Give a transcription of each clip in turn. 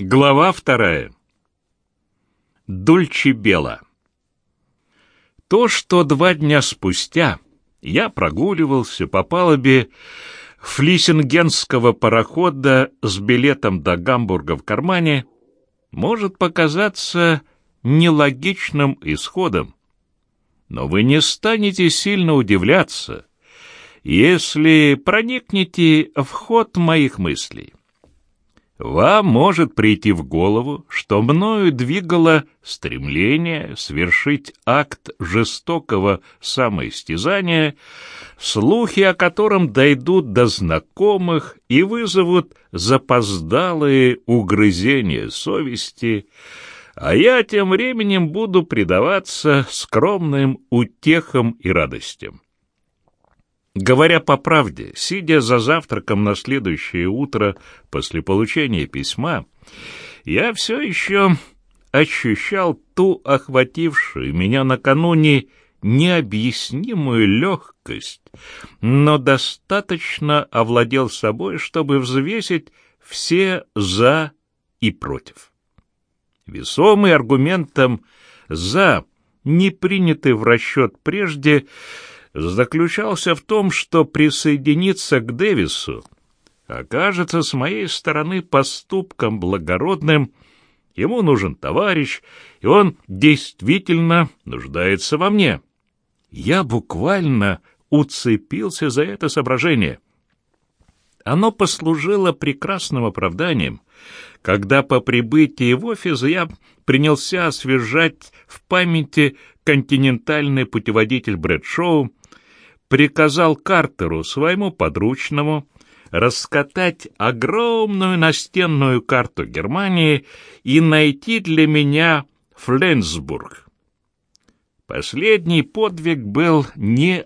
Глава вторая. Дульче Бела. То, что два дня спустя я прогуливался по палубе флисингенского парохода с билетом до Гамбурга в кармане, может показаться нелогичным исходом. Но вы не станете сильно удивляться, если проникнете в ход моих мыслей. Вам может прийти в голову, что мною двигало стремление совершить акт жестокого самоистязания, слухи о котором дойдут до знакомых и вызовут запоздалые угрызения совести, а я тем временем буду предаваться скромным утехам и радостям. Говоря по правде, сидя за завтраком на следующее утро после получения письма, я все еще ощущал ту охватившую меня накануне необъяснимую легкость, но достаточно овладел собой, чтобы взвесить все «за» и «против». Весомый аргументом «за», не принятый в расчет прежде, заключался в том, что присоединиться к Дэвису окажется с моей стороны поступком благородным, ему нужен товарищ, и он действительно нуждается во мне. Я буквально уцепился за это соображение. Оно послужило прекрасным оправданием, когда по прибытии в офис я принялся освежать в памяти континентальный путеводитель Брэдшоу, приказал Картеру, своему подручному, раскатать огромную настенную карту Германии и найти для меня Фленсбург. Последний подвиг был не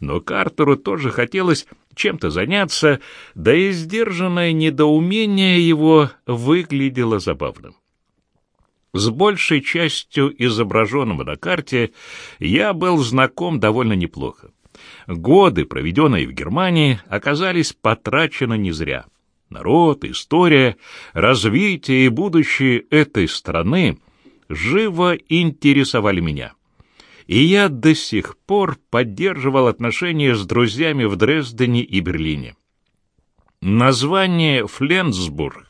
но Картеру тоже хотелось чем-то заняться, да и сдержанное недоумение его выглядело забавным. С большей частью изображенного на карте я был знаком довольно неплохо. Годы, проведенные в Германии, оказались потрачены не зря. Народ, история, развитие и будущее этой страны живо интересовали меня. И я до сих пор поддерживал отношения с друзьями в Дрездене и Берлине. Название «Фленсбург»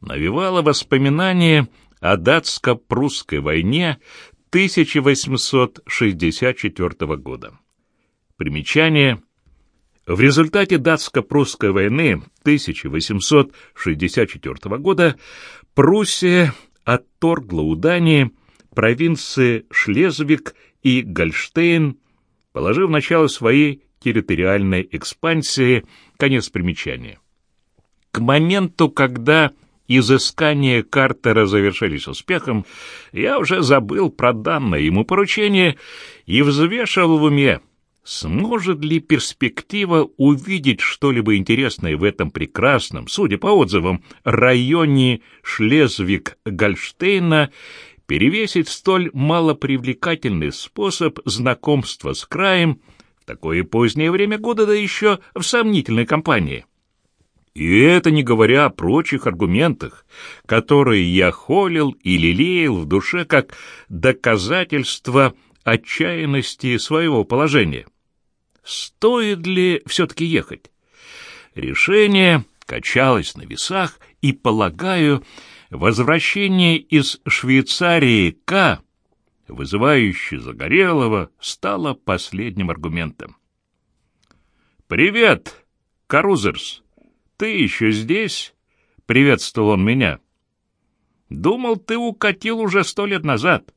навевало воспоминания о датско-прусской войне 1864 года. Примечание. В результате датско-прусской войны 1864 года Пруссия отторгла у Дании провинции Шлезвиг и Гольштейн, положив начало своей территориальной экспансии, конец примечания. К моменту, когда изыскания Картера завершились успехом, я уже забыл про данное ему поручение и взвешивал в уме, сможет ли перспектива увидеть что-либо интересное в этом прекрасном, судя по отзывам, районе Шлезвиг-Гольштейна перевесить столь малопривлекательный способ знакомства с краем в такое позднее время года, да еще в сомнительной компании. И это не говоря о прочих аргументах, которые я холил и лелеял в душе как доказательство отчаянности своего положения. Стоит ли все-таки ехать? Решение качалось на весах, и, полагаю, возвращение из Швейцарии К, вызывающее Загорелого, стало последним аргументом. «Привет, Карузерс!» Ты еще здесь?» — приветствовал он меня. «Думал, ты укатил уже сто лет назад.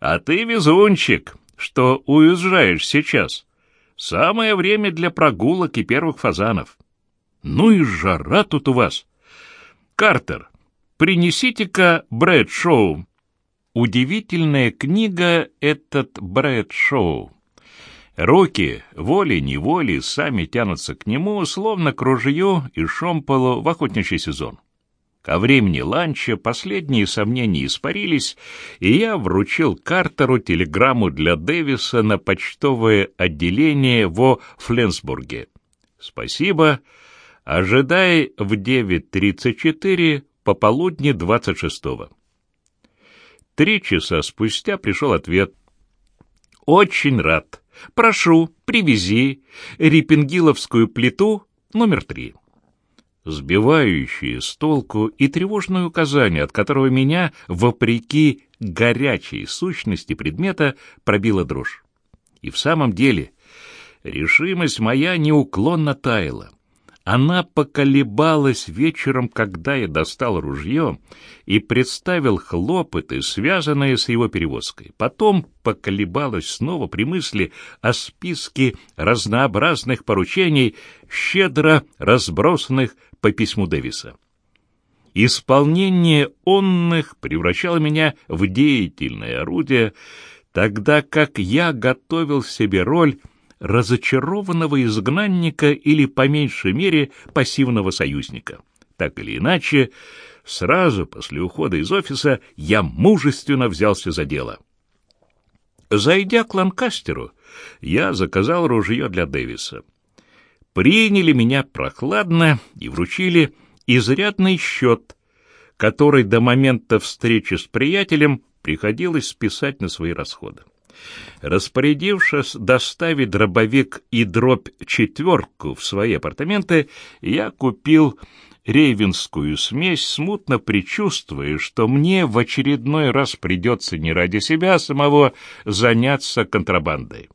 А ты везунчик, что уезжаешь сейчас. Самое время для прогулок и первых фазанов. Ну и жара тут у вас. Картер, принесите-ка Брэд-шоу». Удивительная книга этот Брэд-шоу. Руки, волей-неволей, сами тянутся к нему, словно к ружью и шомполу в охотничий сезон. Ко времени ланча последние сомнения испарились, и я вручил Картеру телеграмму для Дэвиса на почтовое отделение во Фленсбурге. Спасибо, Ожидай в 9.34 пополудни 26-го. Три часа спустя пришел ответ. «Очень рад. Прошу, привези риппингиловскую плиту номер три» сбивающие с толку и тревожное указание, от которого меня, вопреки горячей сущности предмета, пробила дрожь. И в самом деле решимость моя неуклонно таяла. Она поколебалась вечером, когда я достал ружье и представил хлопоты, связанные с его перевозкой. Потом поколебалась снова при мысли о списке разнообразных поручений, щедро разбросанных по письму Дэвиса. Исполнение онных превращало меня в деятельное орудие, тогда как я готовил себе роль разочарованного изгнанника или, по меньшей мере, пассивного союзника. Так или иначе, сразу после ухода из офиса я мужественно взялся за дело. Зайдя к Ланкастеру, я заказал ружье для Дэвиса. Приняли меня прохладно и вручили изрядный счет, который до момента встречи с приятелем приходилось списать на свои расходы. Распорядившись доставить дробовик и дробь четверку в свои апартаменты, я купил рейвенскую смесь, смутно предчувствуя, что мне в очередной раз придется не ради себя самого заняться контрабандой.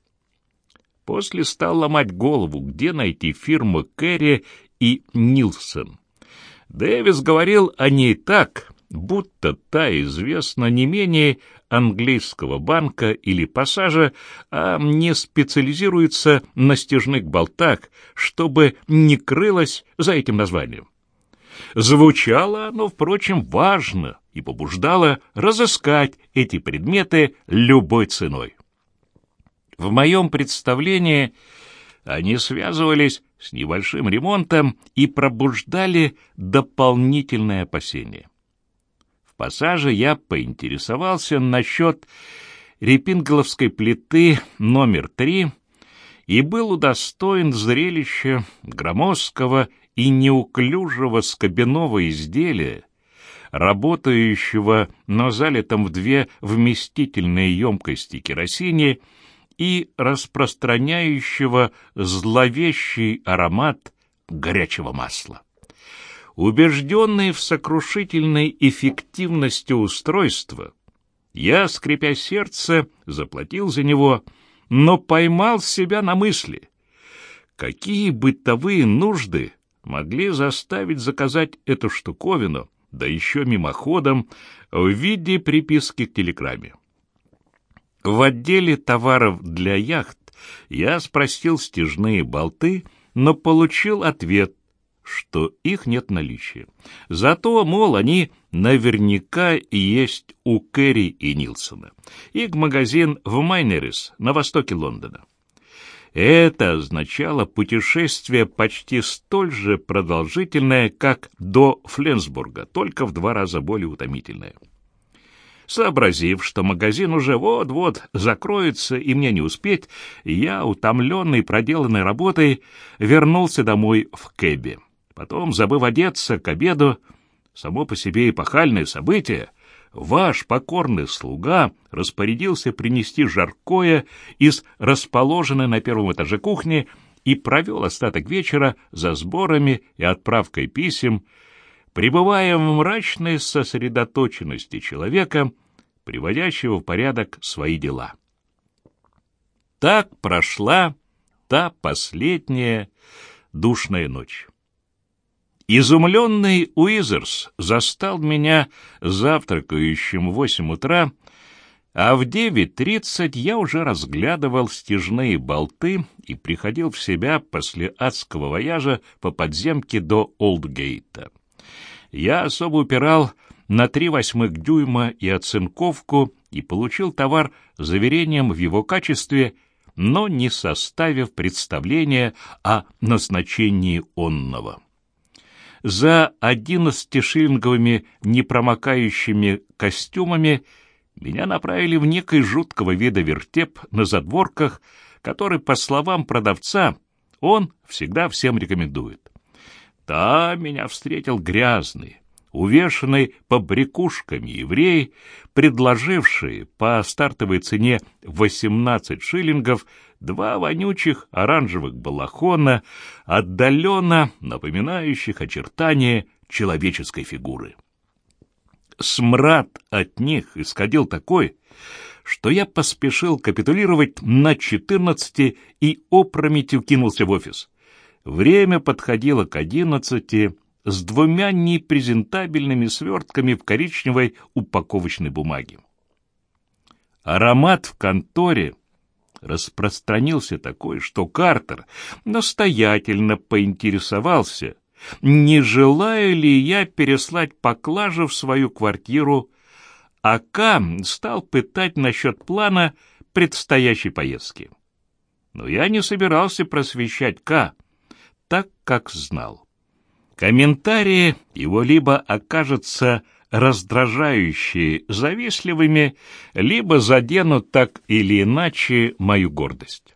После стал ломать голову, где найти фирму Керри и Нилсон. Дэвис говорил о ней так, будто та известна не менее английского банка или пассажа, а не специализируется на стяжных болтах, чтобы не крылось за этим названием. Звучало оно, впрочем, важно и побуждало разыскать эти предметы любой ценой. В моем представлении они связывались с небольшим ремонтом и пробуждали дополнительное опасение пассаже я поинтересовался насчет репинголовской плиты номер три и был удостоен зрелища громоздкого и неуклюжего скобяного изделия, работающего, но залитом в две вместительные емкости керосине и распространяющего зловещий аромат горячего масла. Убежденный в сокрушительной эффективности устройства, я, скрипя сердце, заплатил за него, но поймал себя на мысли. Какие бытовые нужды могли заставить заказать эту штуковину, да еще мимоходом, в виде приписки к телеграмме? В отделе товаров для яхт я спросил стяжные болты, но получил ответ, что их нет в наличии. Зато, мол, они наверняка есть у Керри и Нилсона. Их магазин в Майнерис на востоке Лондона. Это означало путешествие почти столь же продолжительное, как до Фленсбурга, только в два раза более утомительное. Сообразив, что магазин уже вот-вот закроется и мне не успеть, я, утомленный проделанной работой, вернулся домой в кэбе. Потом, забыв одеться к обеду, само по себе эпохальное событие, ваш покорный слуга распорядился принести жаркое из расположенной на первом этаже кухни и провел остаток вечера за сборами и отправкой писем, пребывая в мрачной сосредоточенности человека, приводящего в порядок свои дела. Так прошла та последняя душная ночь. Изумленный Уизерс застал меня завтракающим в восемь утра, а в девять тридцать я уже разглядывал стяжные болты и приходил в себя после адского вояжа по подземке до Олдгейта. Я особо упирал на три восьмых дюйма и оцинковку и получил товар заверением в его качестве, но не составив представления о назначении онного за одиннадцатишиллинговыми непромокающими костюмами меня направили в некой жуткого вида вертеп на задворках, который, по словам продавца, он всегда всем рекомендует. Там меня встретил грязный, увешанный побрякушками еврей, предложивший по стартовой цене 18 шиллингов два вонючих оранжевых балахона, отдаленно напоминающих очертания человеческой фигуры. Смрад от них исходил такой, что я поспешил капитулировать на четырнадцати и опрометью кинулся в офис. Время подходило к одиннадцати с двумя непрезентабельными свертками в коричневой упаковочной бумаге. Аромат в конторе распространился такой, что Картер настоятельно поинтересовался, не желаю ли я переслать поклажу в свою квартиру, а К стал пытать насчет плана предстоящей поездки. Но я не собирался просвещать К, так как знал. Комментарии его либо окажутся раздражающие, завистливыми, либо заденут так или иначе мою гордость.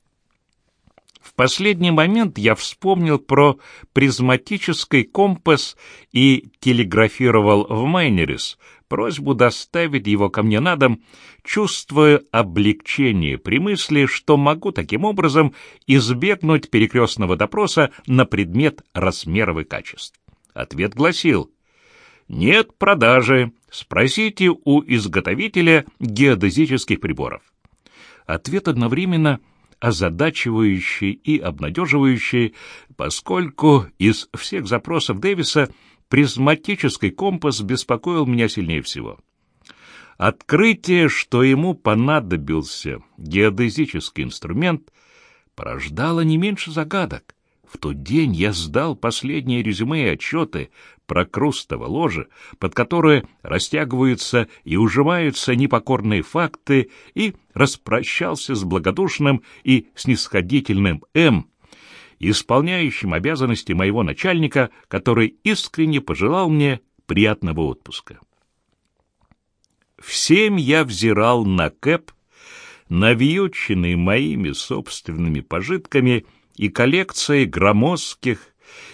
В последний момент я вспомнил про призматический компас и телеграфировал в Майнерис просьбу доставить его ко мне на дом, чувствуя облегчение при мысли, что могу таким образом избегнуть перекрестного допроса на предмет размеров и качеств. Ответ гласил «Нет продажи, спросите у изготовителя геодезических приборов». Ответ одновременно – озадачивающий и обнадеживающий, поскольку из всех запросов Дэвиса призматический компас беспокоил меня сильнее всего. Открытие, что ему понадобился геодезический инструмент, порождало не меньше загадок. В тот день я сдал последние резюме и отчеты про Крустово ложе, под которое растягиваются и уживаются непокорные факты, и распрощался с благодушным и снисходительным М., исполняющим обязанности моего начальника, который искренне пожелал мне приятного отпуска. В семь я взирал на Кэп, навьюченный моими собственными пожитками и коллекцией громоздких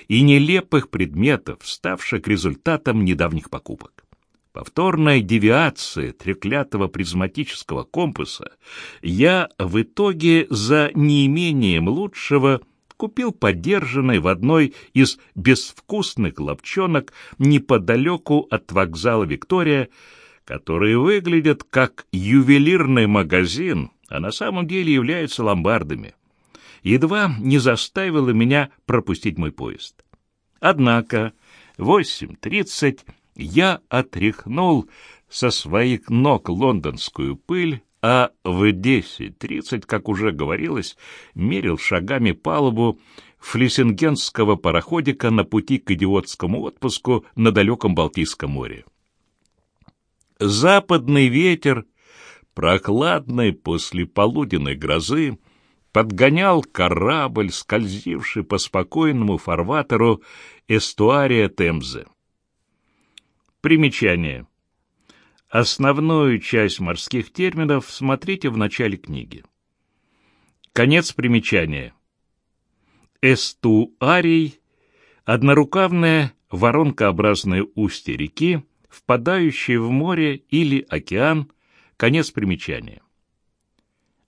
и нелепых предметов, ставших результатом недавних покупок. Повторная девиация треклятого призматического компаса я в итоге за неимением лучшего купил подержанный в одной из безвкусных ловчонок неподалеку от вокзала «Виктория», которые выглядят как ювелирный магазин, а на самом деле являются ломбардами. Едва не заставило меня пропустить мой поезд. Однако в 8.30 я отряхнул со своих ног лондонскую пыль, а в 10.30, как уже говорилось, мерил шагами палубу флисингенского пароходика на пути к идиотскому отпуску на далеком Балтийском море. Западный ветер, прохладный после полуденной грозы, подгонял корабль, скользивший по спокойному фарватеру эстуария Темзы. Примечание. Основную часть морских терминов смотрите в начале книги. Конец примечания. Эстуарий – однорукавное воронкообразное устье реки, впадающее в море или океан, конец примечания.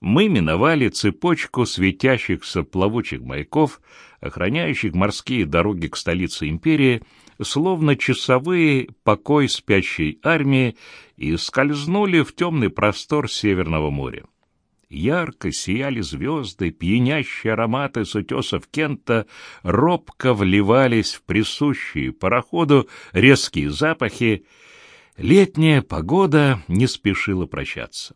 Мы миновали цепочку светящихся плавучих маяков, охраняющих морские дороги к столице империи, словно часовые покой спящей армии, и скользнули в темный простор Северного моря. Ярко сияли звезды, пьянящие ароматы с утесов Кента робко вливались в присущие пароходу резкие запахи. Летняя погода не спешила прощаться.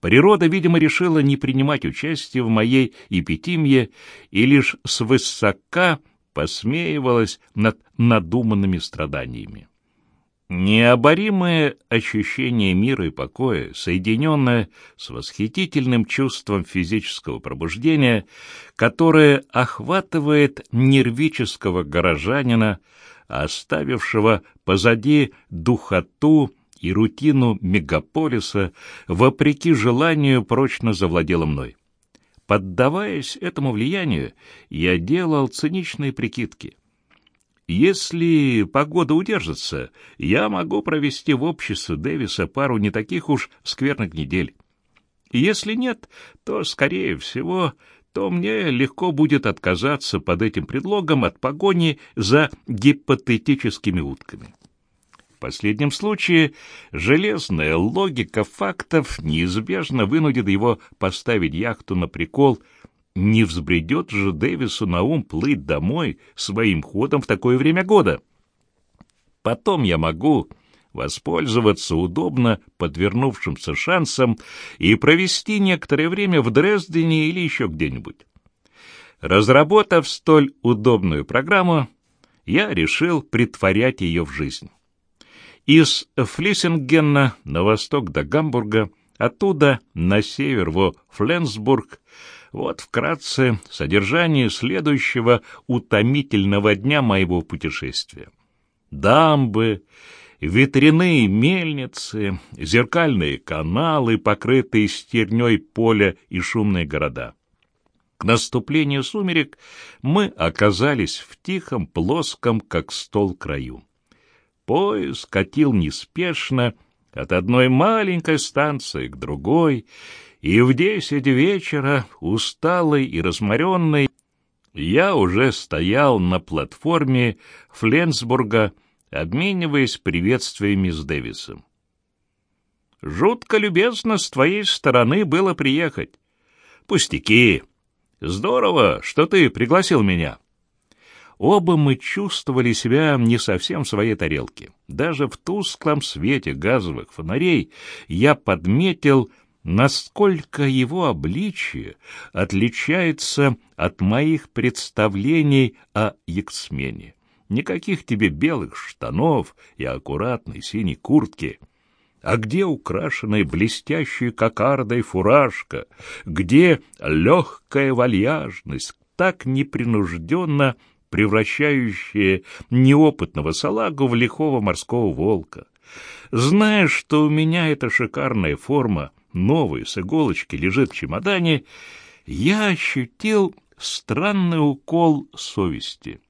Природа, видимо, решила не принимать участие в моей эпитимье и лишь свысока посмеивалась над надуманными страданиями. Необоримое ощущение мира и покоя, соединенное с восхитительным чувством физического пробуждения, которое охватывает нервического горожанина, оставившего позади духоту и рутину мегаполиса, вопреки желанию, прочно завладело мной. Поддаваясь этому влиянию, я делал циничные прикидки — Если погода удержится, я могу провести в обществе Дэвиса пару не таких уж скверных недель. Если нет, то, скорее всего, то мне легко будет отказаться под этим предлогом от погони за гипотетическими утками. В последнем случае железная логика фактов неизбежно вынудит его поставить яхту на прикол. Не взбредет же Дэвису на ум плыть домой своим ходом в такое время года. Потом я могу воспользоваться удобно подвернувшимся шансом и провести некоторое время в Дрездене или еще где-нибудь. Разработав столь удобную программу, я решил притворять ее в жизнь. Из Флиссингена на восток до Гамбурга, оттуда на север во Фленсбург. Вот вкратце содержание следующего утомительного дня моего путешествия. Дамбы, ветряные мельницы, зеркальные каналы, покрытые стерней поля и шумные города. К наступлению сумерек мы оказались в тихом, плоском, как стол, краю. Поезд катил неспешно от одной маленькой станции к другой, и в десять вечера, усталый и разморенный, я уже стоял на платформе Фленсбурга, обмениваясь приветствиями с Дэвисом. «Жутко любезно с твоей стороны было приехать. Пустяки. Здорово, что ты пригласил меня». Оба мы чувствовали себя не совсем в своей тарелке. Даже в тусклом свете газовых фонарей я подметил, насколько его обличие отличается от моих представлений о Яксмене. Никаких тебе белых штанов и аккуратной синей куртки. А где украшенная блестящей кокардой фуражка? Где легкая вальяжность, так непринужденно превращающее неопытного салагу в лихого морского волка. Зная, что у меня эта шикарная форма, новая, с иголочки, лежит в чемодане, я ощутил странный укол совести.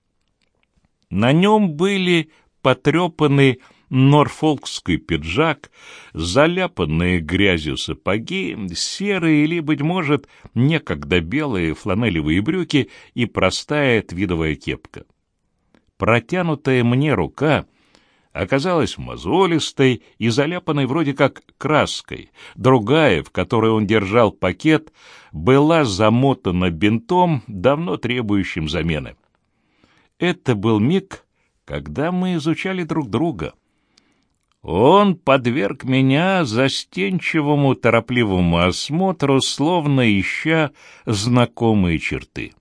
На нем были потрепанные норфолкский пиджак, заляпанные грязью сапоги, серые или, быть может, некогда белые фланелевые брюки и простая твидовая кепка. Протянутая мне рука оказалась мозолистой и заляпанной вроде как краской, другая, в которой он держал пакет, была замотана бинтом, давно требующим замены. Это был миг, когда мы изучали друг друга — он подверг меня застенчивому торопливому осмотру, словно ища знакомые черты.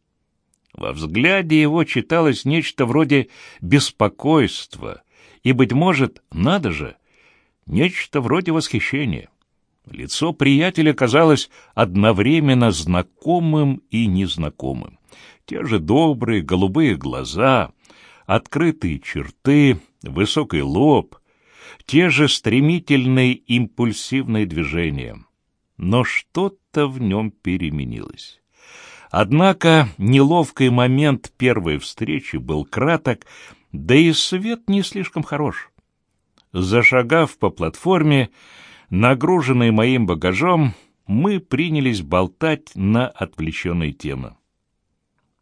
Во взгляде его читалось нечто вроде беспокойства и, быть может, надо же, нечто вроде восхищения. Лицо приятеля казалось одновременно знакомым и незнакомым. Те же добрые голубые глаза, открытые черты, высокий лоб — те же стремительные импульсивные движения. Но что-то в нем переменилось. Однако неловкий момент первой встречи был краток, да и свет не слишком хорош. Зашагав по платформе, нагруженной моим багажом, мы принялись болтать на отвлеченные темы.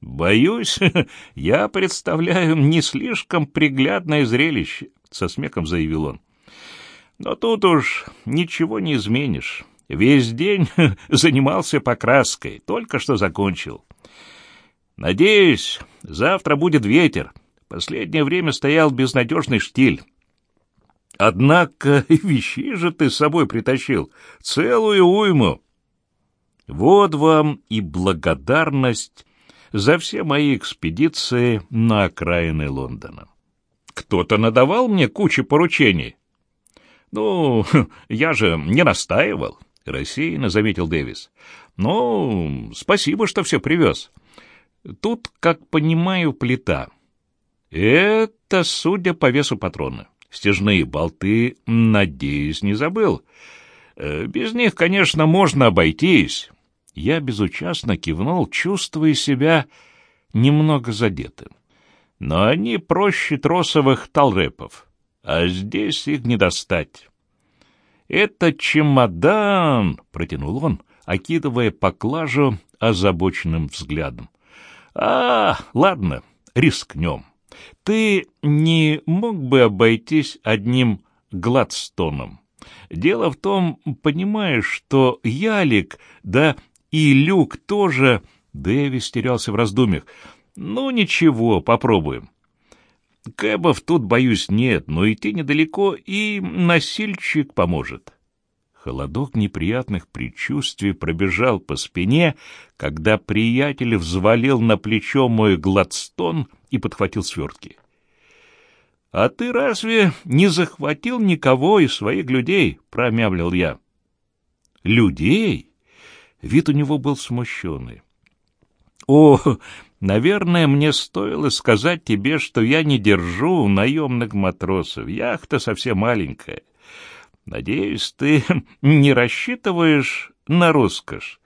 «Боюсь, я представляю не слишком приглядное зрелище», — со смехом заявил он. Но тут уж ничего не изменишь. Весь день занимался покраской, только что закончил. Надеюсь, завтра будет ветер. Последнее время стоял безнадежный штиль. Однако вещи же ты с собой притащил, целую уйму. Вот вам и благодарность за все мои экспедиции на окраины Лондона. Кто-то надавал мне кучу поручений, «Ну, я же не настаивал», — рассеянно заметил Дэвис. «Ну, спасибо, что все привез. Тут, как понимаю, плита. Это, судя по весу патрона. Стяжные болты, надеюсь, не забыл. Э, без них, конечно, можно обойтись». Я безучастно кивнул, чувствуя себя немного задетым. но они проще тросовых талрепов, а здесь их не достать. «Это чемодан!» — протянул он, окидывая поклажу озабоченным взглядом. «А, ладно, рискнем. Ты не мог бы обойтись одним Гладстоном? Дело в том, понимаешь, что Ялик, да и Люк тоже...» Дэвис терялся в раздумьях. «Ну, ничего, попробуем. Кэбов тут, боюсь, нет, но идти недалеко, и носильщик поможет». Холодок неприятных предчувствий пробежал по спине, когда приятель взвалил на плечо мой гладстон и подхватил свертки. — А ты разве не захватил никого из своих людей? — промямлил я. — Людей? Вид у него был смущенный. — О, наверное, мне стоило сказать тебе, что я не держу наемных матросов. Яхта совсем маленькая. Надеюсь, ты не рассчитываешь на роскошь.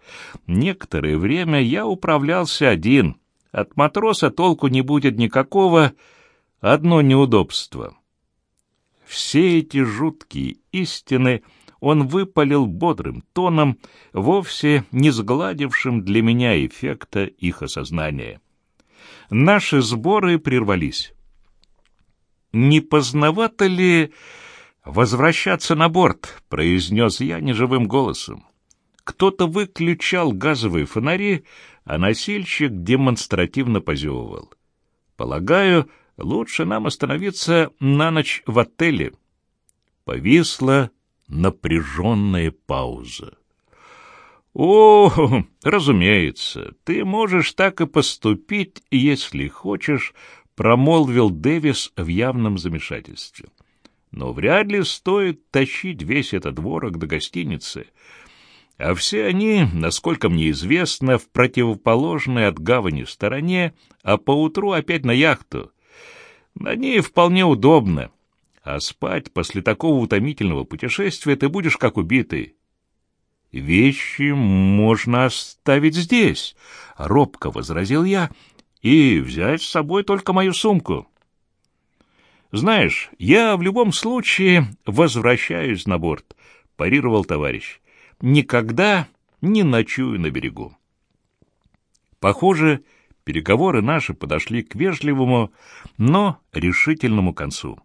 Некоторое время я управлялся один. От матроса толку не будет никакого, одно неудобство. Все эти жуткие истины он выпалил бодрым тоном, вовсе не сгладившим для меня эффекта их осознания. Наши сборы прервались. Не поздновато ли «Возвращаться на борт», — произнес я неживым голосом. Кто-то выключал газовые фонари, а носильщик демонстративно позевывал. «Полагаю, лучше нам остановиться на ночь в отеле». Повисла напряженная пауза. «О, разумеется, ты можешь так и поступить, если хочешь», — промолвил Дэвис в явном замешательстве но вряд ли стоит тащить весь этот дворок до гостиницы. А все они, насколько мне известно, в противоположной от гавани стороне, а поутру опять на яхту. На ней вполне удобно, а спать после такого утомительного путешествия ты будешь как убитый. «Вещи можно оставить здесь», — робко возразил я, — «и взять с собой только мою сумку». «Знаешь, я в любом случае возвращаюсь на борт», — парировал товарищ. «Никогда не ночую на берегу». Похоже, переговоры наши подошли к вежливому, но решительному концу.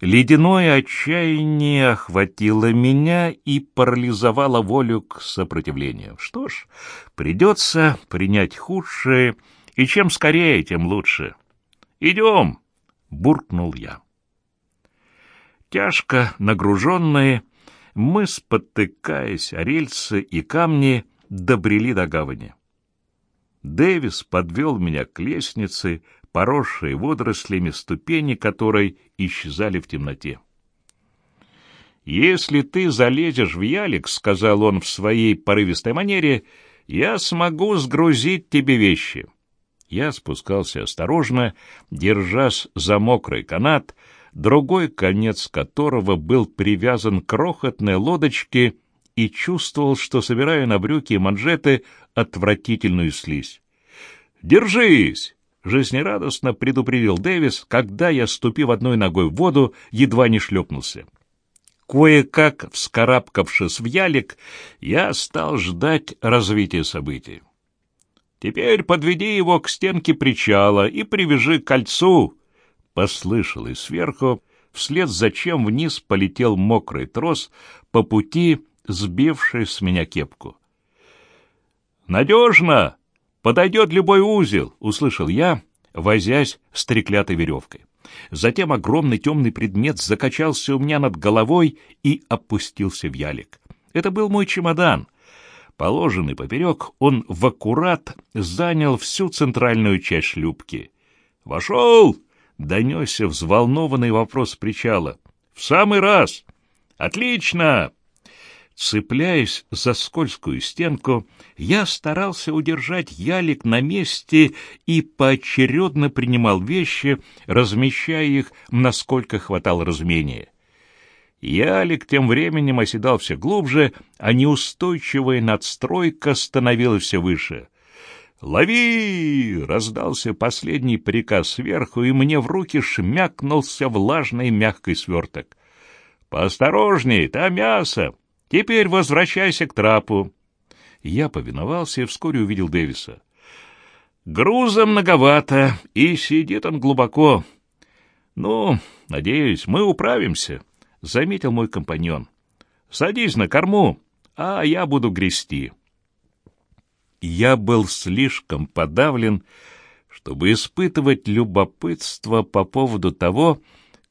Ледяное отчаяние охватило меня и парализовало волю к сопротивлению. Что ж, придется принять худшее, и чем скорее, тем лучше. «Идем!» — буркнул я. Тяжко нагруженные, мы, спотыкаясь о рельсы и камни, добрели до гавани. Дэвис подвел меня к лестнице, поросшей водорослями ступени которой исчезали в темноте. «Если ты залезешь в ялик, — сказал он в своей порывистой манере, — я смогу сгрузить тебе вещи». Я спускался осторожно, держась за мокрый канат, другой конец которого был привязан к крохотной лодочке и чувствовал, что собираю на брюки и манжеты отвратительную слизь. «Держись!» — жизнерадостно предупредил Дэвис, когда я, ступив одной ногой в воду, едва не шлепнулся. Кое-как, вскарабкавшись в ялик, я стал ждать развития событий. Теперь подведи его к стенке причала и привяжи к кольцу. Послышалось сверху, вслед за чем вниз полетел мокрый трос, по пути сбивший с меня кепку. «Надежно! Подойдет любой узел!» — услышал я, возясь с треклятой веревкой. Затем огромный темный предмет закачался у меня над головой и опустился в ялик. Это был мой чемодан — Положенный поперек, он в аккурат занял всю центральную часть шлюпки. «Вошел!» — донесся взволнованный вопрос причала. «В самый раз!» «Отлично!» Цепляясь за скользкую стенку, я старался удержать ялик на месте и поочередно принимал вещи, размещая их, насколько хватало разумения. Ялик тем временем оседал все глубже, а неустойчивая надстройка становилась все выше. «Лови!» — раздался последний приказ сверху, и мне в руки шмякнулся влажный мягкий сверток. «Поосторожней, там мясо! Теперь возвращайся к трапу!» Я повиновался и вскоре увидел Дэвиса. Груза многовато, и сидит он глубоко. Ну, надеюсь, мы управимся, — заметил мой компаньон. Садись на корму, а я буду грести. Я был слишком подавлен, чтобы испытывать любопытство по поводу того,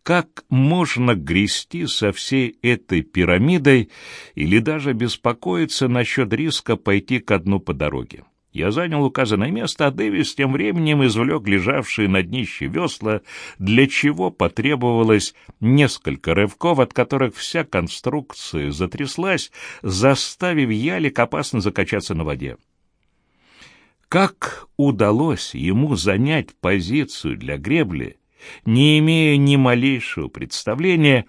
как можно грести со всей этой пирамидой или даже беспокоиться насчет риска пойти ко дну по дороге. Я занял указанное место, а Дэвис тем временем извлек лежавшие на днище весла, для чего потребовалось несколько рывков, от которых вся конструкция затряслась, заставив ялик опасно закачаться на воде. Как удалось ему занять позицию для гребли, не имея ни малейшего представления,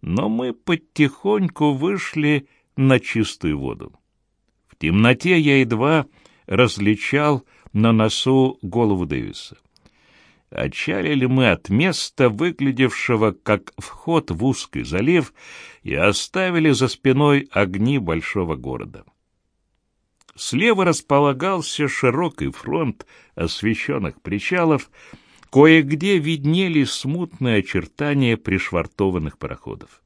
но мы потихоньку вышли на чистую воду. В темноте я едва различал на носу голову Дэвиса. Отчалили мы от места, выглядевшего как вход в узкий залив, и оставили за спиной огни большого города. Слева располагался широкий фронт освещенных причалов, кое-где виднелись смутные очертания пришвартованных пароходов.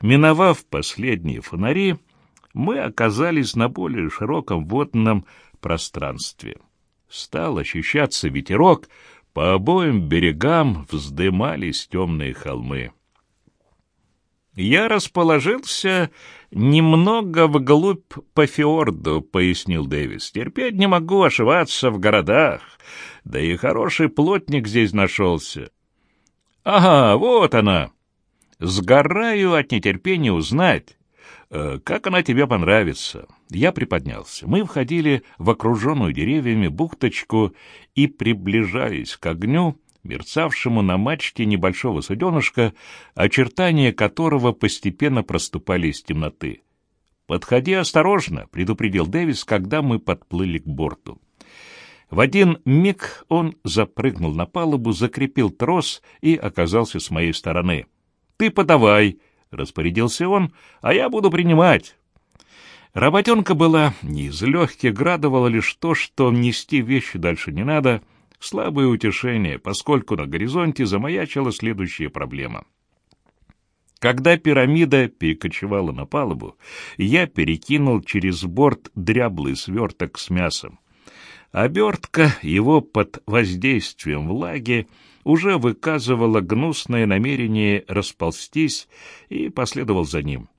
Миновав последние фонари, мы оказались на более широком водном пространстве. Стал ощущаться ветерок, по обоим берегам вздымались темные холмы. «Я расположился немного вглубь по фьорду», — пояснил Дэвис. «Терпеть не могу ошиваться в городах, да и хороший плотник здесь нашелся». «Ага, вот она!» «Сгораю от нетерпения узнать, Э, как она тебе понравится?» Я приподнялся. Мы входили в окруженную деревьями бухточку и, приближаясь к огню, мерцавшему на мачте небольшого суденышка, очертания которого постепенно проступали из темноты. «Подходи осторожно», — предупредил Дэвис, когда мы подплыли к борту. В один миг он запрыгнул на палубу, закрепил трос и оказался с моей стороны. «Ты подавай», — распорядился он, — а я буду принимать. Работенка была не из легких, градовало лишь то, что нести вещи дальше не надо, слабое утешение, поскольку на горизонте замаячила следующая проблема. Когда пирамида перекочевала на палубу, я перекинул через борт дряблый сверток с мясом. Обертка его под воздействием влаги уже выказывала гнусное намерение расползтись и последовал за ним.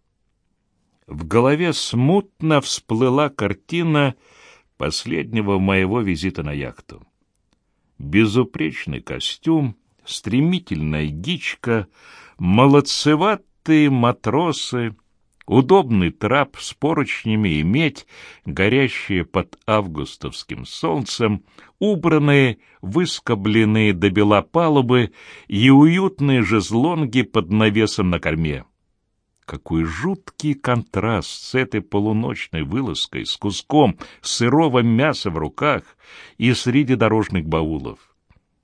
В голове смутно всплыла картина последнего моего визита на яхту. Безупречный костюм, стремительная гичка, молодцеватые матросы — Удобный трап с поручнями и медь, горящие под августовским солнцем, убранные, выскобленные до бела палубы и уютные жезлонги под навесом на корме. Какой жуткий контраст с этой полуночной вылазкой, с куском сырого мяса в руках и среди дорожных баулов.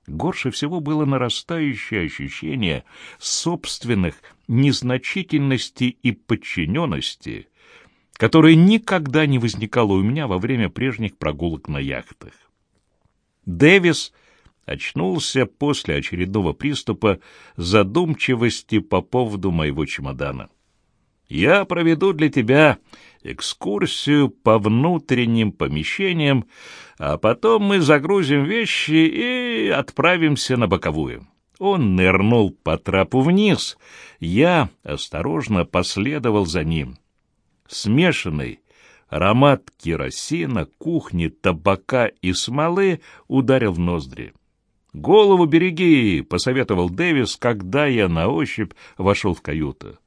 Горше всего было нарастающее ощущение собственных незначительности и подчиненности, которое никогда не возникало у меня во время прежних прогулок на яхтах. Дэвис очнулся после очередного приступа задумчивости по поводу моего чемодана. «Я проведу для тебя экскурсию по внутренним помещениям, а потом мы загрузим вещи и отправимся на боковую». Он нырнул по трапу вниз. Я осторожно последовал за ним. Смешанный аромат керосина, кухни, табака и смолы ударил в ноздри. «Голову береги!» — посоветовал Дэвис, когда я на ощупь вошел в каюту.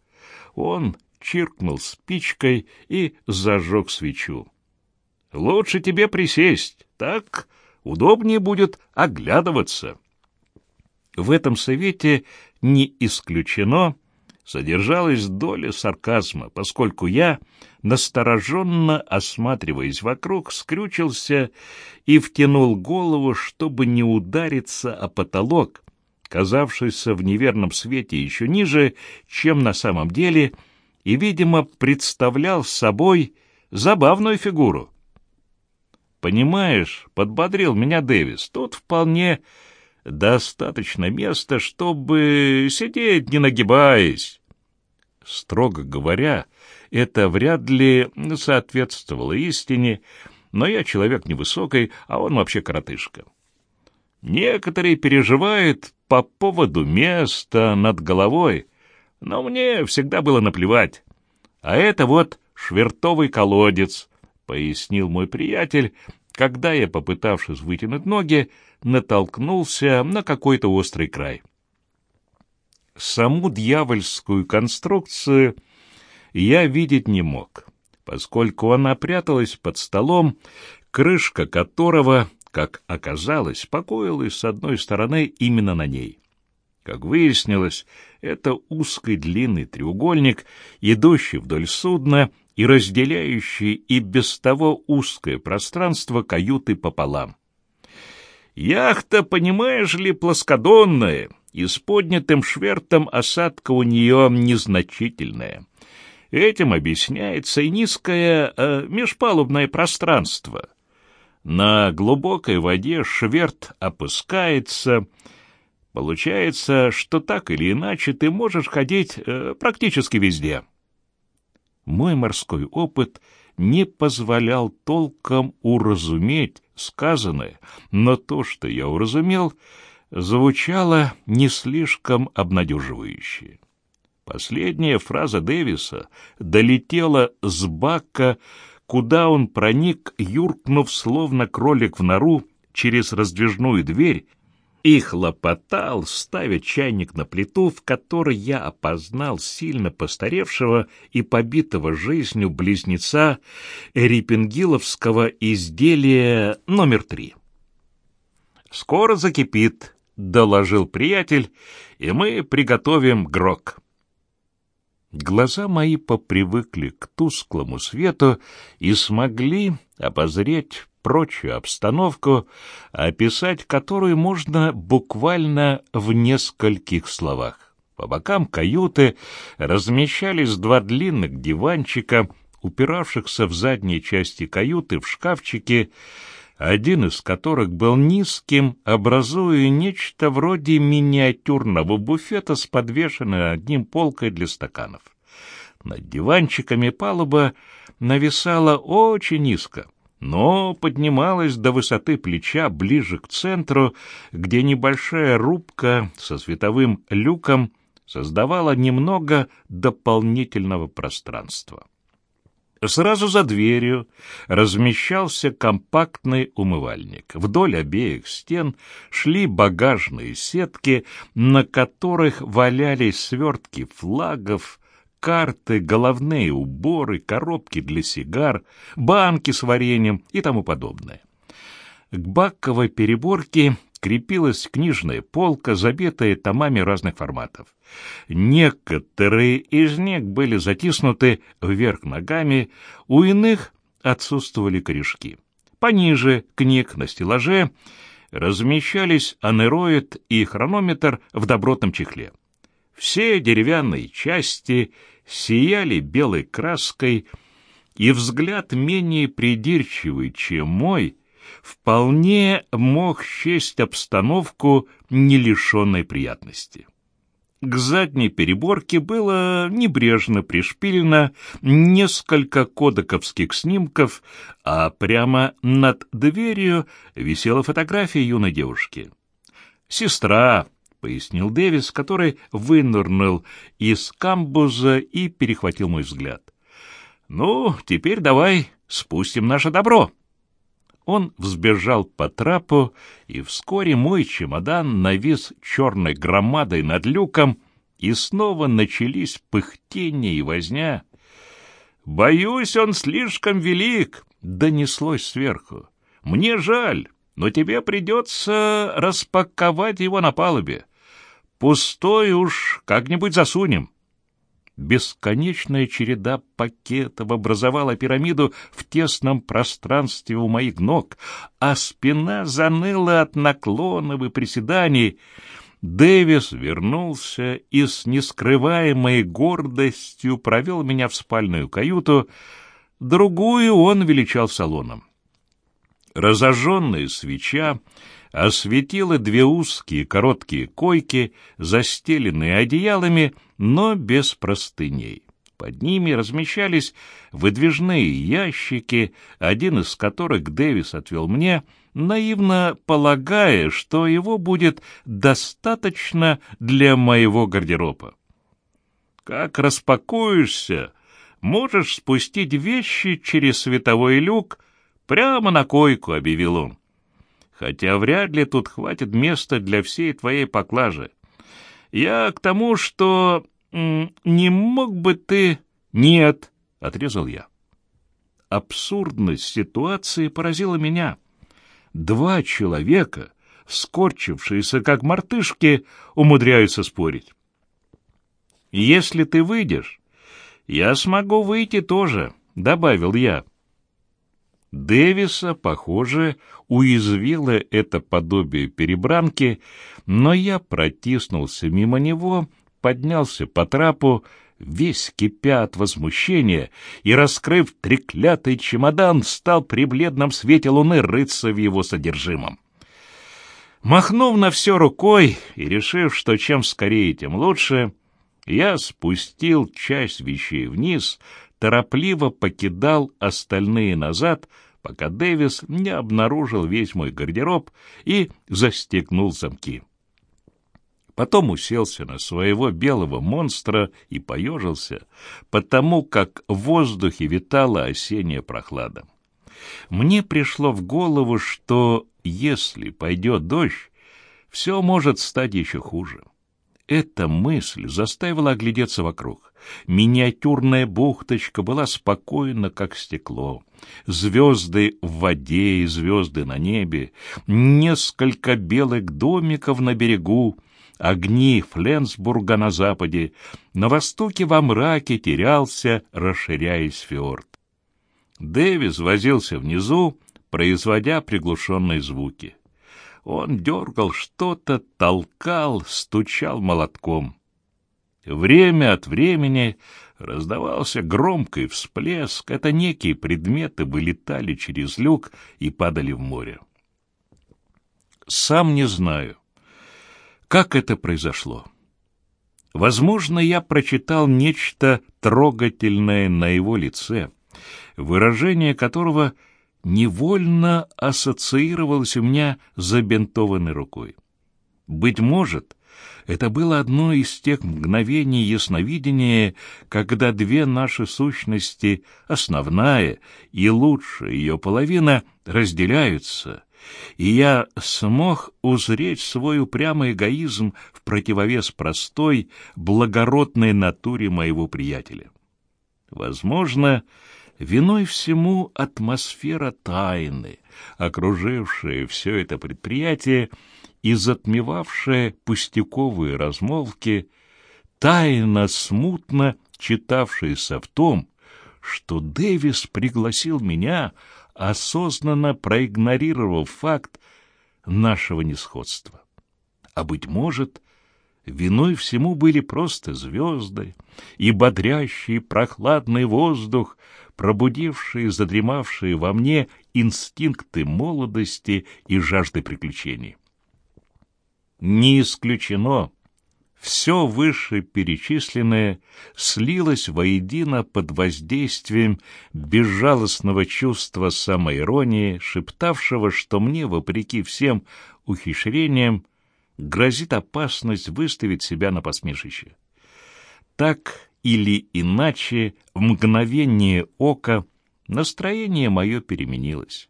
Он чиркнул спичкой и зажег свечу. «Лучше тебе присесть, так удобнее будет оглядываться». В этом совете не исключено содержалась доля сарказма, поскольку я, настороженно осматриваясь вокруг, скрючился и втянул голову, чтобы не удариться о потолок, казавшийся в неверном свете еще ниже, чем на самом деле, и, видимо, представлял собой забавную фигуру. «Понимаешь», — подбодрил меня Дэвис, — «тут вполне достаточно места, чтобы сидеть, не нагибаясь». Строго говоря, это вряд ли соответствовало истине, но я человек невысокий, а он вообще коротышка. Некоторые переживают по поводу места над головой, но мне всегда было наплевать. А это вот швертовый колодец, — пояснил мой приятель, когда я, попытавшись вытянуть ноги, натолкнулся на какой-то острый край. Саму дьявольскую конструкцию я видеть не мог, поскольку она пряталась под столом, крышка которого, как оказалось, покоилась с одной стороны именно на ней. Как выяснилось, это узкий длинный треугольник, идущий вдоль судна и разделяющий и без того узкое пространство каюты пополам. Яхта, понимаешь ли, плоскодонная, и с поднятым швертом осадка у нее незначительная. Этим объясняется и низкое э, межпалубное пространство. На глубокой воде шверт опускается, Получается, что так или иначе ты можешь ходить э, практически везде. Мой морской опыт не позволял толком уразуметь сказанное, но то, что я уразумел, звучало не слишком обнадеживающе. Последняя фраза Дэвиса долетела с бака, куда он проник, юркнув словно кролик в нору через раздвижную дверь, и хлопотал, ставя чайник на плиту, в которой я опознал сильно постаревшего и побитого жизнью близнеца риппенгиловского изделия номер три. «Скоро закипит», — доложил приятель, — «и мы приготовим грок». Глаза мои попривыкли к тусклому свету и смогли обозреть прочую обстановку, описать которую можно буквально в нескольких словах. По бокам каюты размещались два длинных диванчика, упиравшихся в задней части каюты в шкафчике, один из которых был низким, образуя нечто вроде миниатюрного буфета с подвешенной над ним полкой для стаканов. Над диванчиками палуба нависала очень низко но поднималась до высоты плеча ближе к центру, где небольшая рубка со световым люком создавала немного дополнительного пространства. Сразу за дверью размещался компактный умывальник. Вдоль обеих стен шли багажные сетки, на которых валялись свертки флагов, карты, головные уборы, коробки для сигар, банки с вареньем и тому подобное. К баковой переборке крепилась книжная полка, забитая томами разных форматов. Некоторые из них были затиснуты вверх ногами, у иных отсутствовали корешки. Пониже книг на стеллаже размещались анероид и хронометр в добротном чехле. Все деревянные части сияли белой краской, и взгляд менее придирчивый, чем мой, вполне мог счесть обстановку, не лишенной приятности. К задней переборке было небрежно пришпилено несколько кодековских снимков, а прямо над дверью висела фотография юной девушки. Сестра, — пояснил Дэвис, который вынырнул из камбуза и перехватил мой взгляд. «Ну, теперь давай спустим наше добро». Он взбежал по трапу, и вскоре мой чемодан навис черной громадой над люком, и снова начались пыхтение и возня. «Боюсь, он слишком велик», — донеслось сверху. «Мне жаль, но тебе придется распаковать его на палубе. Пустой уж как-нибудь засунем. Бесконечная череда пакетов образовала пирамиду в тесном пространстве у моих ног, а спина заныла от наклонов и приседаний. Дэвис вернулся и с нескрываемой гордостью провел меня в спальную каюту, другую он величал салоном. Разожженная свеча осветила две узкие короткие койки, застеленные одеялами, но без простыней. Под ними размещались выдвижные ящики, один из которых Дэвис отвел мне, наивно полагая, что его будет достаточно для моего гардероба. Как распакуешься, можешь спустить вещи через световой люк прямо на койку, — объявил он хотя вряд ли тут хватит места для всей твоей поклажи. Я к тому, что... не мог бы ты... Нет, — отрезал я. Абсурдность ситуации поразила меня. Два человека, скорчившиеся как мартышки, умудряются спорить. «Если ты выйдешь, я смогу выйти тоже», — добавил я. Дэвиса, похоже, уязвило это подобие перебранки, но я протиснулся мимо него, поднялся по трапу, весь кипя от возмущения, и, раскрыв треклятый чемодан, стал при бледном свете луны рыться в его содержимом. Махнув на все рукой и решив, что чем скорее, тем лучше, я спустил часть вещей вниз, торопливо покидал остальные назад, пока Дэвис не обнаружил весь мой гардероб и застегнул замки. Потом уселся на своего белого монстра и поежился, потому как в воздухе витала осенняя прохлада. Мне пришло в голову, что если пойдет дождь, все может стать еще хуже. Эта мысль заставила оглядеться вокруг. Миниатюрная бухточка была спокойна, как стекло. Звезды в воде и звезды на небе, несколько белых домиков на берегу, огни Фленсбурга на западе, на востоке во мраке терялся, расширяясь фьорд. Дэвис возился внизу, производя приглушенные звуки. Он дергал что-то, толкал, стучал молотком. Время от времени раздавался громкий всплеск, это некие предметы вылетали через люк и падали в море. Сам не знаю, как это произошло. Возможно, я прочитал нечто трогательное на его лице, выражение которого — невольно ассоциировалось у меня с забинтованной рукой. Быть может, это было одно из тех мгновений ясновидения, когда две наши сущности, основная и лучшая ее половина, разделяются, и я смог узреть свой упрямый эгоизм в противовес простой, благородной натуре моего приятеля. Возможно, Виной всему атмосфера тайны, окружившая все это предприятие и затмевавшая пустяковые размолвки, тайна смутно читавшаяся в том, что Дэвис пригласил меня, осознанно проигнорировав факт нашего несходства. А, быть может, виной всему были просто звезды и бодрящий прохладный воздух, пробудившие задремавшие во мне инстинкты молодости и жажды приключений. Не исключено, все вышеперечисленное слилось воедино под воздействием безжалостного чувства самоиронии, шептавшего, что мне, вопреки всем ухищрениям, грозит опасность выставить себя на посмешище. Так или иначе, в мгновение ока настроение мое переменилось.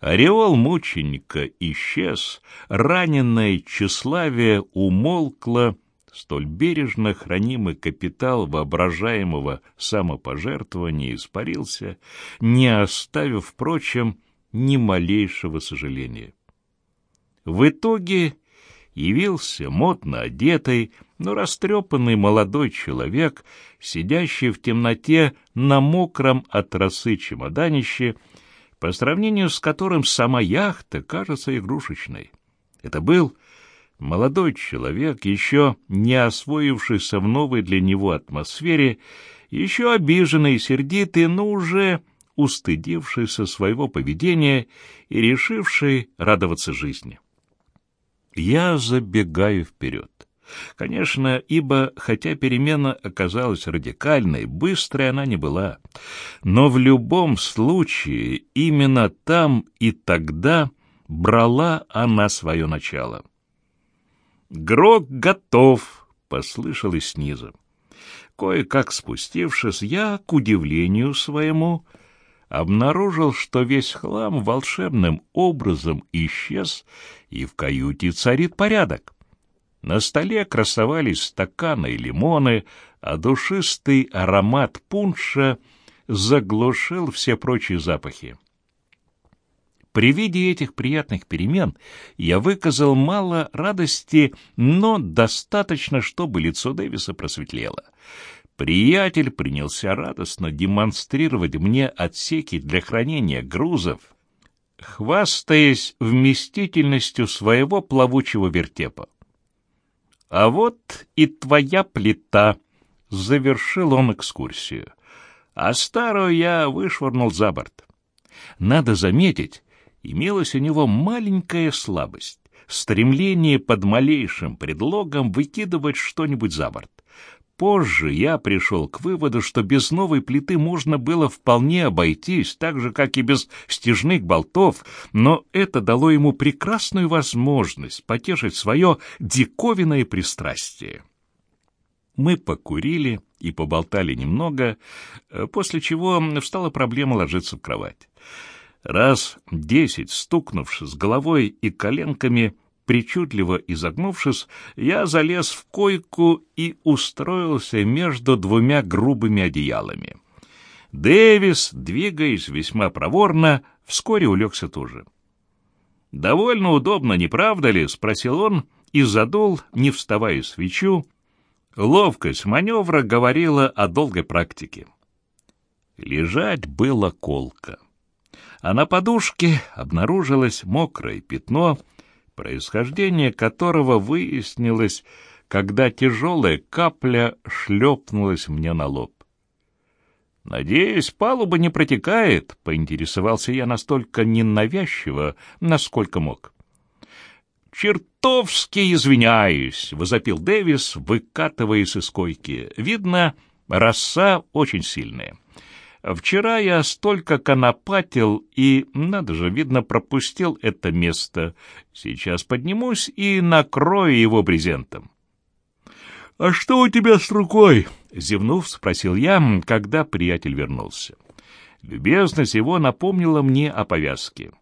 Ореол мученика исчез, раненое тщеславие умолкло, столь бережно хранимый капитал воображаемого самопожертвования испарился, не оставив, впрочем, ни малейшего сожаления. В итоге явился модно одетый, но растрепанный молодой человек, сидящий в темноте на мокром от росы чемоданище, по сравнению с которым сама яхта кажется игрушечной. Это был молодой человек, еще не освоившийся в новой для него атмосфере, еще обиженный и сердитый, но уже устыдившийся своего поведения и решивший радоваться жизни. Я забегаю вперед. Конечно, ибо, хотя перемена оказалась радикальной, быстрой она не была. Но в любом случае именно там и тогда брала она свое начало. «Грок готов!» — послышалось снизу. Кое-как спустившись, я, к удивлению своему, обнаружил, что весь хлам волшебным образом исчез, и в каюте царит порядок. На столе красовались стаканы и лимоны, а душистый аромат пунша заглушил все прочие запахи. При виде этих приятных перемен я выказал мало радости, но достаточно, чтобы лицо Дэвиса просветлело. Приятель принялся радостно демонстрировать мне отсеки для хранения грузов, хвастаясь вместительностью своего плавучего вертепа. «А вот и твоя плита», — завершил он экскурсию, а старую я вышвырнул за борт. Надо заметить, имелась у него маленькая слабость — стремление под малейшим предлогом выкидывать что-нибудь за борт. Позже я пришел к выводу, что без новой плиты можно было вполне обойтись, так же, как и без стяжных болтов, но это дало ему прекрасную возможность потешить свое диковинное пристрастие. Мы покурили и поболтали немного, после чего встала проблема ложиться в кровать. Раз десять, стукнувшись головой и коленками, причудливо изогнувшись, я залез в койку и устроился между двумя грубыми одеялами. Дэвис, двигаясь весьма проворно, вскоре улегся тоже. «Довольно удобно, не правда ли?» — спросил он и задул, не вставая свечу. Ловкость маневра говорила о долгой практике. Лежать было колко а на подушке обнаружилось мокрое пятно, происхождение которого выяснилось, когда тяжелая капля шлепнулась мне на лоб. «Надеюсь, палуба не протекает», — поинтересовался я настолько ненавязчиво, насколько мог. «Чертовски извиняюсь», — возопил Дэвис, выкатываясь из койки. «Видно, роса очень сильная». Вчера я столько конопатил и, надо же, видно, пропустил это место. Сейчас поднимусь и накрою его брезентом. — А что у тебя с рукой? — зевнув, спросил я, когда приятель вернулся. Любезность его напомнила мне о повязке.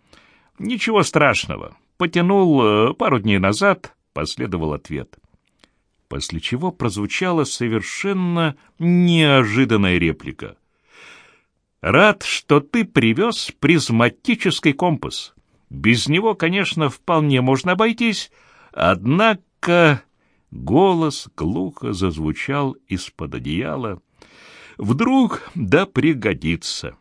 — Ничего страшного. Потянул э, пару дней назад, — последовал ответ. После чего прозвучала совершенно неожиданная реплика — Рад, что ты привез призматический компас. Без него, конечно, вполне можно обойтись, однако голос глухо зазвучал из-под одеяла. Вдруг да пригодится.